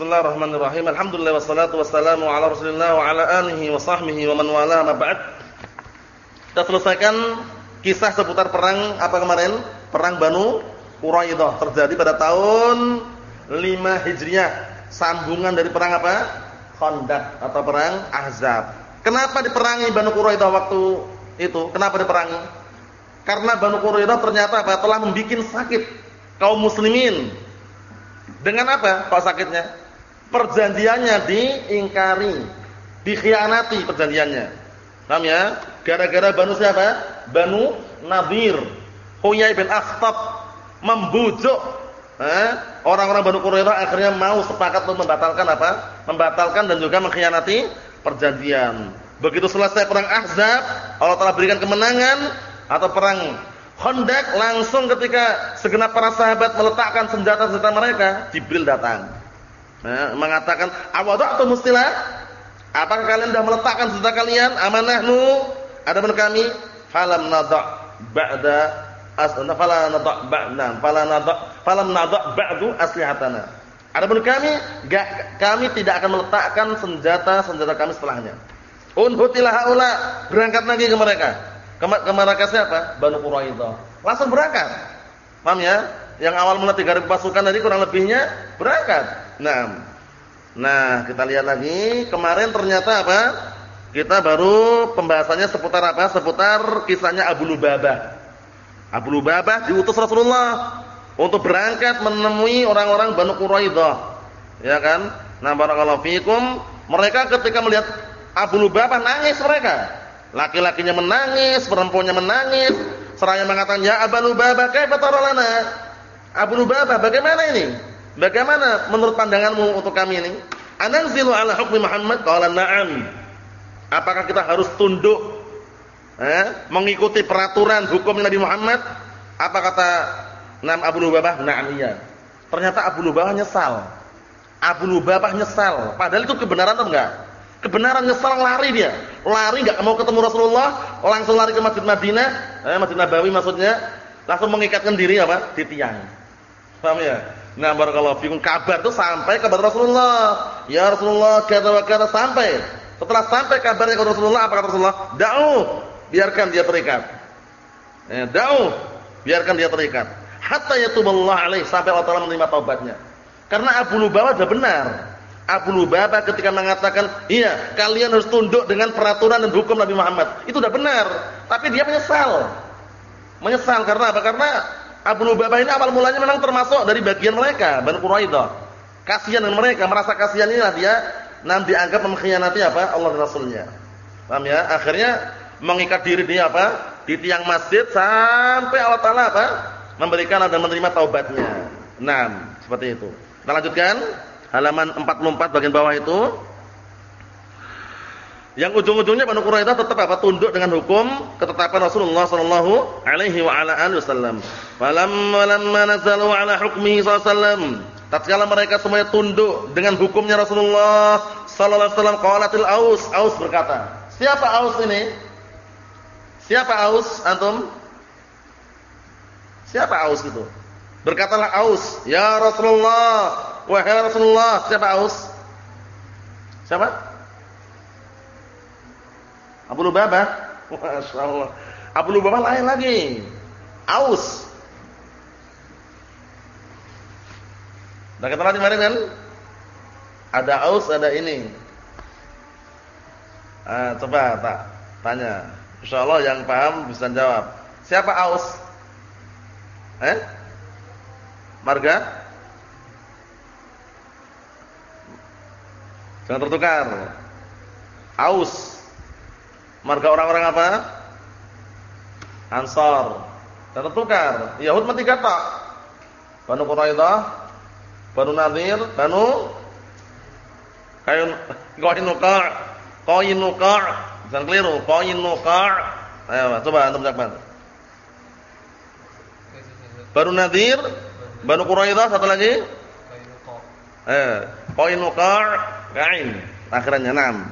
Bismillahirrahmanirrahim. Alhamdulillah wassalatu wassalamu ala Rasulillah wa ala alihi wa sahbihi wa man wala ma ba'd. Kita selesaikan kisah seputar perang apa kemarin? Perang Banu Quraidah terjadi pada tahun 5 Hijriah. Sambungan dari perang apa? Khandaq atau perang Ahzab. Kenapa diperangi Banu Quraidah waktu itu? Kenapa diperangi? Karena Banu Quraidah ternyata apa? telah membuat sakit kaum muslimin. Dengan apa? Kok sakitnya? Perjanjiannya diingkari, dikhianati perjanjiannya. Paham ya? Gara-gara Banu siapa? Banu Nadir. Huyai bin Akhtab membujuk eh, orang-orang Banu Quraidah akhirnya mau sepakat untuk membatalkan apa? Membatalkan dan juga mengkhianati perjanjian. Begitu selesai perang Ahzab, Allah telah berikan kemenangan atau perang Khandaq langsung ketika segenap para sahabat meletakkan senjata-senjata mereka, Jibril datang. Nah, mengatakan awadatu mustilah? Apakah kalian sudah meletakkan senjata kalian? Amanahnu? Adapun kami falam nada' ba'da asna fala nada' ba'na fala nada' falam nada' ba'du aslihatana. Adapun kami enggak kami tidak akan meletakkan senjata-senjata kami setelahnya. Unhutilah haula, berangkat lagi ke mereka. Ke, ke mereka siapa? Banu Quraidah. Langsung berangkat. Paham ya? Yang awal mula 3000 pasukan tadi kurang lebihnya berangkat. Nah, nah kita lihat lagi kemarin ternyata apa? Kita baru pembahasannya seputar apa? Seputar kisahnya Abu Lubabah. Abu Lubabah diutus Rasulullah untuk berangkat menemui orang-orang Banu Quraidah. Ya kan? Nah, barakallahu fikum, mereka ketika melihat Abu Lubabah nangis mereka. Laki-lakinya menangis, perempuannya menangis, seraya mengatakan, "Ya Abu Lubabah, kaifa taralana?" Abu Lubabah, bagaimana ini? Bagaimana menurut pandanganmu untuk kami ini? Ananzilu ala hukmi Muhammad? Qala na'am. Apakah kita harus tunduk eh, mengikuti peraturan hukum Nabi Muhammad? Apa kata Nam Abu Lubabah? Na'am iya. Ternyata Abu Lubabah nyesal. Abu Lubabah nyesal. Padahal itu kebenaran atau enggak? Kebenaran nyesal lari dia. Lari enggak mau ketemu Rasulullah, langsung lari ke Masjid Madinah, eh, Masjid Nabawi maksudnya, langsung mengikatkan diri apa? Di tiang. Paham ya? Nah, barakallahu fikum kabar itu sampai kepada Rasulullah. Ya Rasulullah, kata wa kata sampai. Setelah sampai kabarnya kepada Rasulullah, apa kata Rasulullah? Da'u, biarkan dia terikat. Eh, da'u, biarkan dia terikat. Hatta yatuballahu alaih sampai Allah Taala menerima taubatnya. Karena Abu Lubabah sudah benar. Abu Lubabah ketika mengatakan, "Iya, kalian harus tunduk dengan peraturan dan hukum Nabi Muhammad." Itu sudah benar, tapi dia menyesal. Menyesal karena apa? Karena Abu Lubabah ini awal mulanya memang termasuk dari bagian mereka, Banu Quraidah. Kasihan dengan mereka, merasa kasihan inilah dia nanti dianggap mengkhianati apa? Allah dan Rasulnya. Paham ya? Akhirnya mengikat diri dia apa? Di tiang masjid sampai Allah Taala apa? Memberikan dan menerima taubatnya. Nah, seperti itu. Kita lanjutkan halaman 44 bagian bawah itu. Yang ujung-ujungnya Banu Quraidah tetap apa? Tunduk dengan hukum ketetapan Rasulullah sallallahu alaihi wa ala alihi wasallam. Falamma lamma nazalu ala hukmihi sallallahu tatkala mereka semuanya tunduk dengan hukumnya Rasulullah sallallahu alaihi wasallam qalatil Aus, Aus berkata, "Siapa Aus ini?" Siapa Aus antum? Siapa Aus itu? Berkatalah Aus, "Ya Rasulullah, wahai Rasulullah." Siapa Aus? Siapa? Abu Lubabah. Masya Allah. Abu Lubabah lain lagi. Aus. Nah kita lihat kemarin kan? Ada Aus, ada ini. Ah, coba tak tanya. Insya Allah yang paham bisa jawab. Siapa Aus? Eh? Marga? Jangan tertukar. Aus. Marga orang-orang apa? Ansar. Tertukar. Yahud mati kata. Banu Quraidah, Banu Nadir, Banu Kain Qainuqa, Qainuqa. Jangan keliru, Qainuqa. Ayo, coba antum ucapkan. Banu Nadir, Banu Quraidah, satu lagi? Eh, Qainuqa, Kain. Akhirnya enam.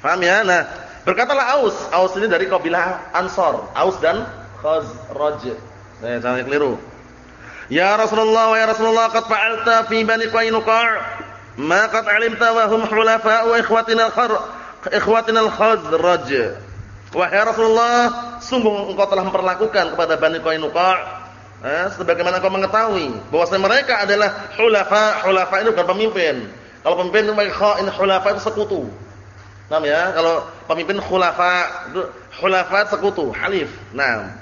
Paham ya? Nah, Berkatalah Aus, Aus ini dari kabilah Ansor, Aus dan Khazraj. Nah, jangan keliru. Ya Rasulullah, ya Rasulullah, qad fa'alta fi Bani Qainuqa' ma qad 'alimta wa hum hulafa'u ikhwatina al-khar ikhwatina al-khazraj. Wahai Rasulullah, sungguh engkau telah memperlakukan kepada Bani Qainuqa eh, sebagaimana engkau mengetahui bahwa mereka adalah hulafa. Hulafa itu bukan pemimpin. Kalau pemimpin itu khain hulafa itu sekutu. Paham ya? Kalau pemimpin khulafa khulafa sekutu, halif. Nah,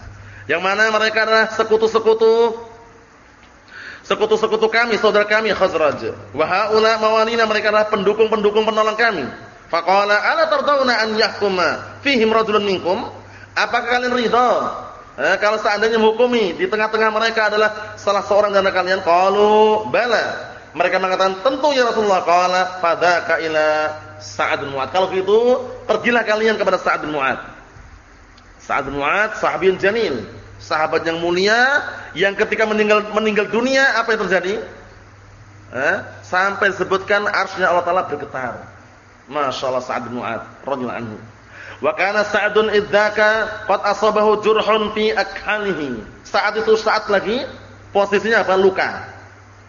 yang mana mereka adalah sekutu-sekutu sekutu-sekutu kami, saudara kami Khazraj. Wa haula mawalina mereka adalah pendukung-pendukung penolong kami. Faqala ala tardawna an yahkuma fihim rajulun minkum? Apakah kalian ridha eh, kalau seandainya menghukumi di tengah-tengah mereka adalah salah seorang dari kalian? Qalu bala. Mereka mengatakan tentu ya Rasulullah. Qala fadzaka ila Sa'ad bin Mu'ad. Kalau gitu, pergilah kalian kepada Sa'ad bin Mu'ad. Sa'ad bin Mu'ad sahabiyun janil, sahabat yang mulia yang ketika meninggal meninggal dunia apa yang terjadi? Eh? Sampai disebutkan arsy Allah taala bergetar. Masyaallah Sa'ad bin Mu'ad radhiyallahu anhu. Wa kana Sa'dun idzaka qad asabahu jurhun fi akhalihi. Saat itu saat lagi posisinya apa? Luka.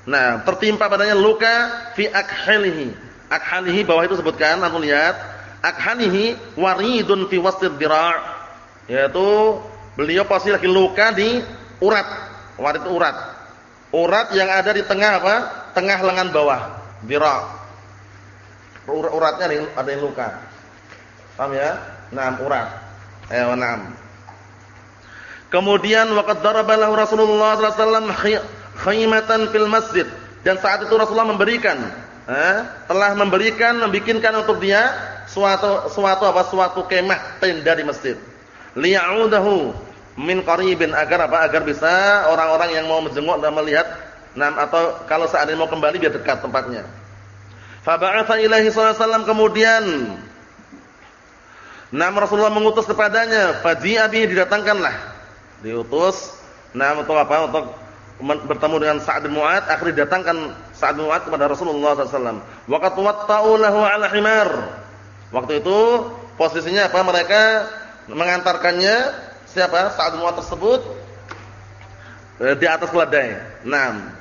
Nah, tertimpa padanya luka fi akhalihi akhanihi bawah itu sebutkan antum lihat. Akhanihi waridun fi wastir dira' yaitu beliau pasti lagi luka di urat. Warid urat. Urat yang ada di tengah apa? Tengah lengan bawah. Dira' urat uratnya ada yang luka. Paham ya? Nah urat. Eh enam kemudian waqad daraba lahu Rasulullah sallallahu alaihi wasallam khaymatan fil masjid. Dan saat itu Rasulullah memberikan eh, telah memberikan membikinkan untuk dia suatu suatu apa? Suatu kemah tenda di masjid. Liya'udahu min qaribin agar apa? Agar bisa orang-orang yang mau menjenguk dan melihat nam atau kalau seandainya mau kembali biar dekat tempatnya. Fa ba'atha ilaihi sallallahu kemudian Nam Rasulullah mengutus kepadanya, faji'a bihi didatangkanlah. Diutus nam untuk apa? Untuk bertemu dengan Sa'ad bin Mu'ad, akhirnya datangkan Sa'ad bin kepada Rasulullah SAW. Waqat watta'u lahu 'ala himar. Waktu itu posisinya apa? Mereka mengantarkannya siapa? Sa'ad bin tersebut eh, di atas keledai. Naam.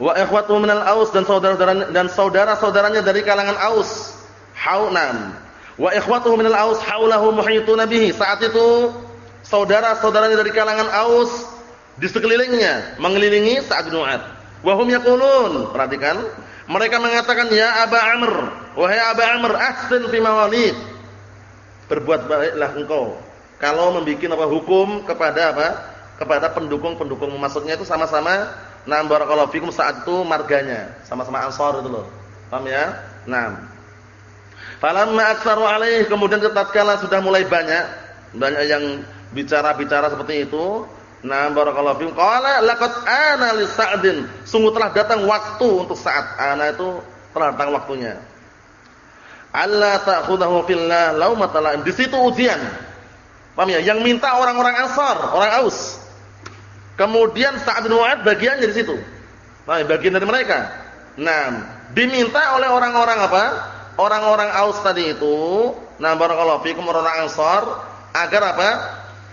Wa ikhwatu minal Aus dan saudara-saudara dan saudara-saudaranya dari kalangan Aus. Haunam. Wa ikhwatuhu minal Aus haulahu muhituna bihi. Saat itu saudara-saudaranya dari kalangan Aus di sekelilingnya mengelilingi Sa'ad bin Mu'ad. Wa hum yaqulun, perhatikan, mereka mengatakan ya Aba Amr, wahai Aba Amr, ahsin fi mawalid. Berbuat baiklah engkau kalau membuat apa hukum kepada apa? kepada pendukung-pendukung maksudnya itu sama-sama nam barakallahu fikum saat itu marganya, sama-sama Ansar itu loh. Paham ya? Naam. Falamma aktsaru alaih kemudian tatkala sudah mulai banyak banyak yang bicara-bicara seperti itu, Nah, barakallahu fiikum. Qala laqad ana li Sa'din. Sungguh telah datang waktu untuk saat Ana itu telah datang waktunya. Allah ta'khudahu fillah laumata la'im. Di situ ujian. Paham ya? Yang minta orang-orang Ansar, orang Aus. Kemudian Sa'ad bin Mu'ad bagiannya di situ. Nah, bagian dari mereka. Nah, diminta oleh orang-orang apa? Orang-orang Aus tadi itu, nah barakallahu fiikum orang-orang Ansar agar apa?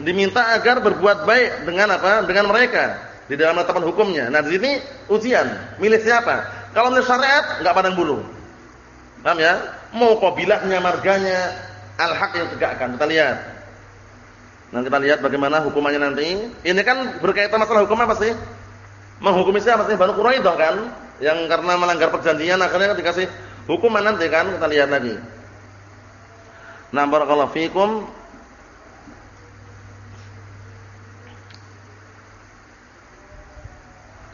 Diminta agar berbuat baik dengan apa? Dengan mereka di dalam menetapkan hukumnya. Nah, di sini ujian, milih siapa? Kalau milih syariat enggak pandang bulu. Paham ya? Mau qabilahnya, marganya, al-haq yang tegakkan. Kita lihat. Nah, kita lihat bagaimana hukumannya nanti. Ini kan berkaitan masalah hukum apa sih? Menghukumi siapa sih? Banu Quraidah kan? Yang karena melanggar perjanjian akhirnya dikasih hukuman nanti kan? Kita lihat lagi. Nah, barakallahu fikum.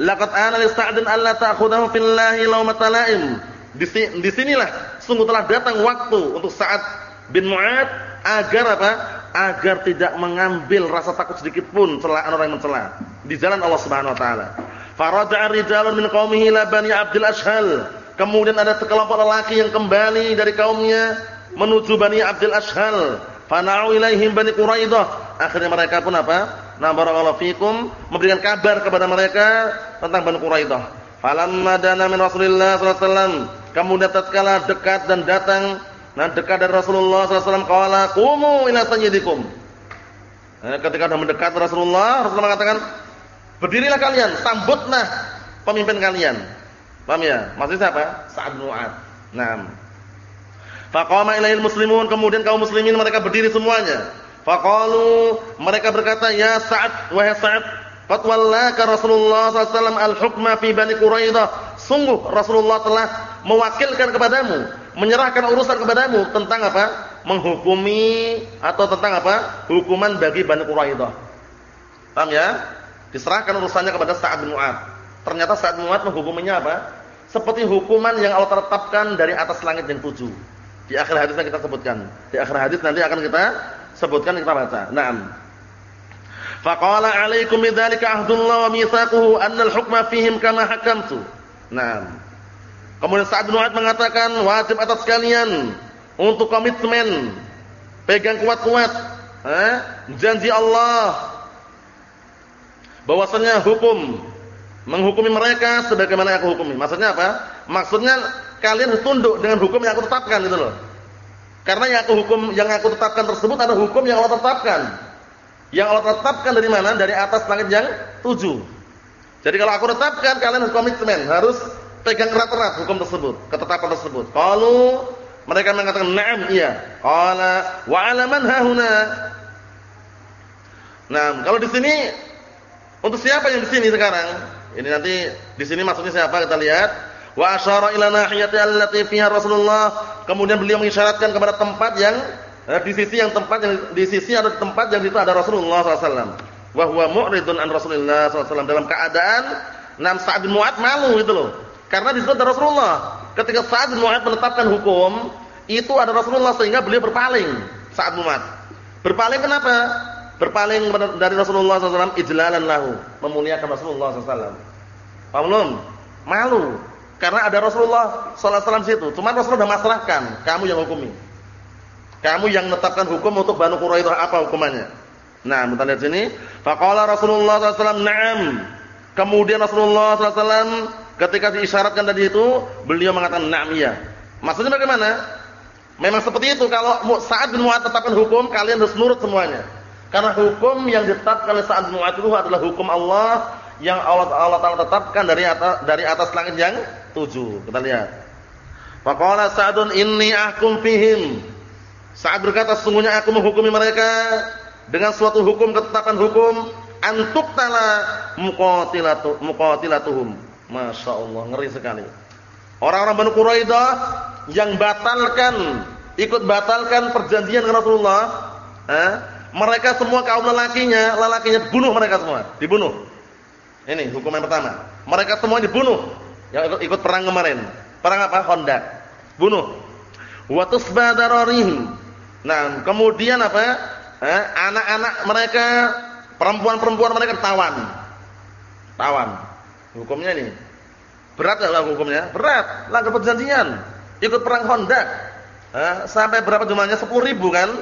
Laqad ana li Sa'din alla ta'khudahu fillahi laumata la'im. Di sinilah sungguh telah datang waktu untuk Sa'ad bin Mu'ad agar apa? Agar tidak mengambil rasa takut sedikit pun celaan orang yang mencela di jalan Allah Subhanahu wa taala. Faraja'a rijalun min qaumihi ila Bani Abdul Ashhal. Kemudian ada sekelompok lelaki yang kembali dari kaumnya menuju Bani Abdul Ashhal. Fana'u ilaihim Bani Quraidah. Akhirnya mereka pun apa? Nah barakallahu fikum memberikan kabar kepada mereka tentang Banu Quraidah. Falamma dana min Rasulillah sallallahu alaihi wasallam, kemudian tatkala dekat dan datang nah dekat dari Rasulullah sallallahu alaihi wasallam qala qumu ila sayyidikum. Nah, ketika sudah mendekat Rasulullah, Rasulullah mengatakan, "Berdirilah kalian, sambutlah pemimpin kalian." Paham ya? Maksudnya siapa? Sa'ad bin Mu'ad. Naam. Faqama ilaihil muslimun, kemudian kaum muslimin mereka berdiri semuanya. Faqalu, mereka berkata, "Ya Sa'ad, wahai Sa'ad, qad wallaka Rasulullah sallallahu al-hukma fi Bani Quraidah." Sungguh Rasulullah telah mewakilkan kepadamu, menyerahkan urusan kepadamu tentang apa? Menghukumi atau tentang apa? Hukuman bagi Bani Quraidah. Paham ya? Diserahkan urusannya kepada Sa'ad bin Mu'ad. Ternyata Sa'ad bin Mu'ad menghukuminya apa? Seperti hukuman yang Allah tetapkan dari atas langit yang tujuh. Di akhir hadisnya kita sebutkan. Di akhir hadis nanti akan kita sebutkan kita baca. Naam. Faqala 'alaikum bidzalika ahdullah wa mitsaquhu anna al-hukma fihim kama hakamtu. Naam. Kemudian Sa'ad bin Mu'adz mengatakan wajib atas kalian untuk komitmen pegang kuat-kuat eh, janji Allah bahwasanya hukum menghukumi mereka sebagaimana aku hukumi. Maksudnya apa? Maksudnya kalian tunduk dengan hukum yang aku tetapkan itu loh. Karena yang aku hukum yang aku tetapkan tersebut adalah hukum yang Allah tetapkan. Yang Allah tetapkan dari mana? Dari atas langit yang tujuh. Jadi kalau aku tetapkan kalian harus komitmen, harus pegang erat-erat hukum tersebut, ketetapan tersebut. Kalau mereka mengatakan na'am iya. Qala wa 'ala hahuna? Nah, kalau di sini untuk siapa yang di sini sekarang? Ini nanti di sini maksudnya siapa kita lihat. Wa asyara ila nahiyati allati fiha Rasulullah. Kemudian beliau mengisyaratkan kepada tempat yang eh, di sisi yang tempat yang di sisi ada tempat yang itu ada Rasulullah SAW. Wa huwa mu'ridun an Rasulullah SAW dalam keadaan Nam Sa'ad bin Mu'ad malu gitu loh. Karena di situ ada Rasulullah. Ketika Sa'ad bin Mu'ad menetapkan hukum, itu ada Rasulullah sehingga beliau berpaling Sa'ad bin. Berpaling kenapa? Berpaling dari Rasulullah SAW ijlalan lahu, memuliakan Rasulullah SAW. Paham belum? Malu. Karena ada Rasulullah sallallahu wasallam situ. Cuma Rasulullah sudah masrahkan, kamu yang hukumi. Kamu yang menetapkan hukum untuk Banu Quraidah apa hukumannya? Nah, kita lihat sini. Faqala Rasulullah wasallam, "Na'am." Kemudian Rasulullah wasallam ketika diisyaratkan tadi itu, beliau mengatakan, "Na'am iya." Maksudnya bagaimana? Memang seperti itu kalau saat bin Mu'ad tetapkan hukum, kalian harus nurut semuanya. Karena hukum yang ditetapkan oleh Sa'ad bin itu adalah hukum Allah yang Allah Allah Taala tetapkan dari atas dari atas langit yang tujuh. Kita lihat. Faqala Sa'dun inni ahkum fihim. Sa'ad berkata sesungguhnya aku menghukumi mereka dengan suatu hukum ketetapan hukum antuktala muqatilatu muqatilatuhum. Masya Allah ngeri sekali. Orang-orang Banu Quraidah yang batalkan ikut batalkan perjanjian dengan Rasulullah, eh, mereka semua kaum lelakinya, lelakinya bunuh mereka semua, dibunuh. Ini hukuman pertama. Mereka semua dibunuh yang ikut, perang kemarin. Perang apa? Honda. Bunuh. Wa tusbadararihim. Nah, kemudian apa? Eh, anak-anak mereka, perempuan-perempuan mereka tawan. Tawan. Hukumnya ini. Berat enggak hukumnya? Berat. Langgar perjanjian. Ikut perang Honda. Eh, sampai berapa jumlahnya? 10 ribu kan?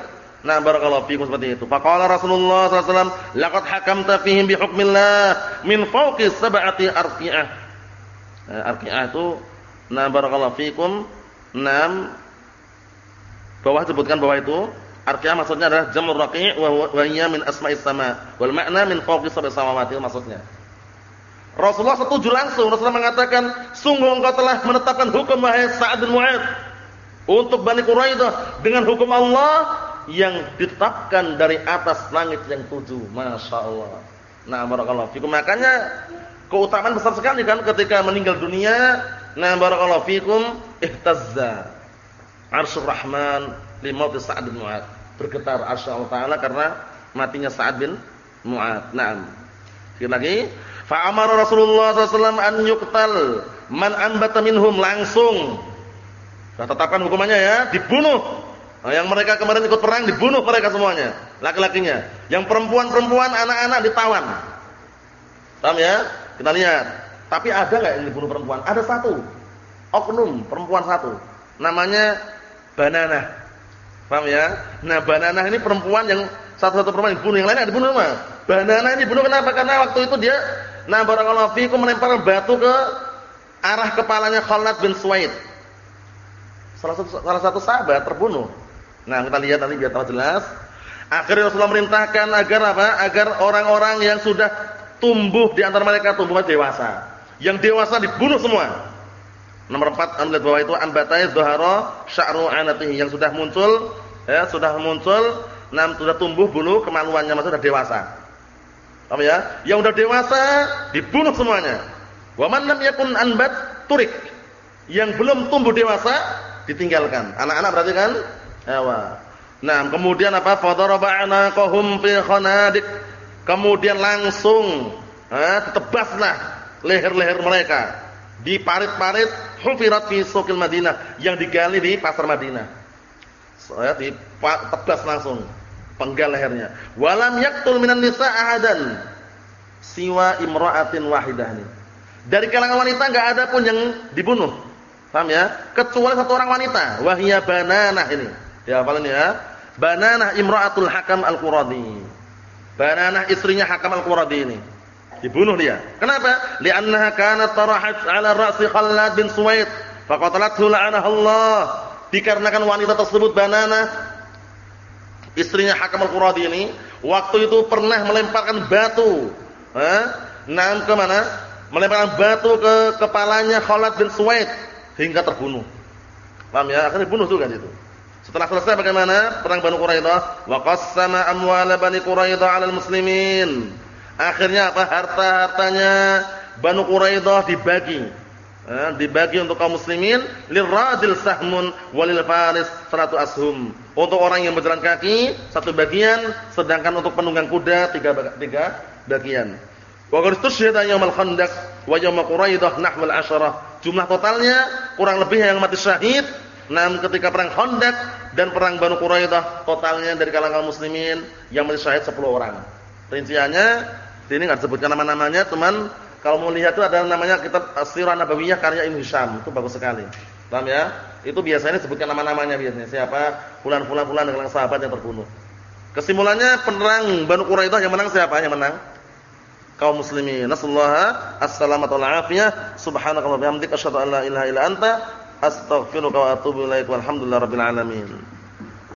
Nah, barakallahu fiikum seperti itu. Faqala Rasulullah sallallahu alaihi wasallam, "Laqad hakamta fihim bi hukmillah min fawqi sab'ati arqi'ah." Nah, arqi'ah itu nah barakallahu fiikum, enam bawah sebutkan bawah itu arqi'ah maksudnya adalah jamur raqi' wa hiya min asma'is sama wal makna min fawqi sab'i samawati maksudnya. Rasulullah setuju langsung. Rasulullah mengatakan, "Sungguh engkau telah menetapkan hukum wahai Sa'ad bin Mu'adz untuk Bani Quraidah dengan hukum Allah yang ditetapkan dari atas langit yang tujuh. Masya Allah. Nah, barakallahu fikum. Makanya keutamaan besar sekali kan ketika meninggal dunia. Nah, barakallahu fikum ihtazza arsyur rahman limauti Sa'ad bin Mu'ad. Bergetar arsy Allah Ta'ala karena matinya Sa'ad bin Mu'ad. Naam. Sekali lagi, fa amara Rasulullah SAW an yuqtal man anbata minhum langsung. Sudah tetapkan hukumannya ya, dibunuh Nah, yang mereka kemarin ikut perang dibunuh mereka semuanya, laki-lakinya. Yang perempuan-perempuan, anak-anak ditawan. Paham ya? Kita lihat. Tapi ada enggak yang dibunuh perempuan? Ada satu. Oknum perempuan satu. Namanya Banana. Paham ya? Nah, Banana ini perempuan yang satu-satu perempuan dibunuh, yang lainnya dibunuh mah. Banana ini dibunuh kenapa? Karena waktu itu dia nah barakallahu fiikum melempar batu ke arah kepalanya Khalid bin Suwaid. Salah satu salah satu sahabat terbunuh. Nah, kita lihat nanti biar tahu jelas. Akhirnya Rasulullah merintahkan agar apa? Agar orang-orang yang sudah tumbuh di antara mereka tumbuh dewasa. Yang dewasa dibunuh semua. Nomor 4 anda lihat bawah itu ambatai zuhara sya'ru anatihi yang sudah muncul ya, sudah muncul, nam sudah tumbuh bulu kemaluannya maksudnya sudah dewasa. Paham ya? Yang sudah dewasa dibunuh semuanya. Wa man lam yakun anbat turik. Yang belum tumbuh dewasa ditinggalkan. Anak-anak berarti kan? Ewa. Nah, kemudian apa? Fadaraba anaqahum fi khanadik. Kemudian langsung eh, tebaslah leher-leher mereka di parit-parit hufirat fi suqil Madinah yang digali di pasar Madinah. Saya di tebas langsung penggal lehernya. Walam yaqtul minan nisa ahadan siwa imra'atin wahidah ini. Dari kalangan wanita enggak ada pun yang dibunuh. Paham ya? Kecuali satu orang wanita, wahia bananah ini. Ya, hafalin ya. Bananah imra'atul Hakam Al-Quradi. Bananah istrinya Hakam Al-Quradi ini. Dibunuh dia. Kenapa? Li'annaha kanat tarahat 'ala ra'si Khallad bin Suwaid, faqatalathu la'anahallah. Dikarenakan wanita tersebut Banana istrinya Hakam Al-Quradi ini waktu itu pernah melemparkan batu. Eh? Nah, ke mana? Melemparkan batu ke kepalanya Khalid bin Suwaid hingga terbunuh. Paham ya? Akhirnya dibunuh juga itu. Setelah selesai bagaimana? Perang Banu Quraidah, wa qassama amwala Bani Quraidah 'alal muslimin. Akhirnya apa? Harta-hartanya Banu Quraidah dibagi. Eh, dibagi untuk kaum muslimin lirradil sahmun walil faris satu ashum. Untuk orang yang berjalan kaki satu bagian, sedangkan untuk penunggang kuda tiga, tiga bagian. Wa qad tusyhida yaumul khandaq wa yaum Quraidah nahwal asyarah. Jumlah totalnya kurang lebih yang mati syahid Nah, ketika perang Khandaq dan perang Banu Quraidah totalnya dari kalangan muslimin yang mati syahid 10 orang. Rinciannya ini enggak disebutkan nama-namanya, teman. Kalau mau lihat itu ada namanya kitab As-Sirah Nabawiyah karya Ibnu Hisham, itu bagus sekali. Paham ya? Itu biasanya disebutkan nama-namanya biasanya. Siapa? Fulan-fulan fulan dengan sahabat yang terbunuh. Kesimpulannya perang Banu Quraidah yang menang siapa? Yang menang kaum muslimin. Nasallahu as-salamata wal afiyah. Subhanakallahumma wa bihamdika asyhadu an la ilaha illa anta astaghfiruka wa atubu ilaik. Walhamdulillahirabbil alamin.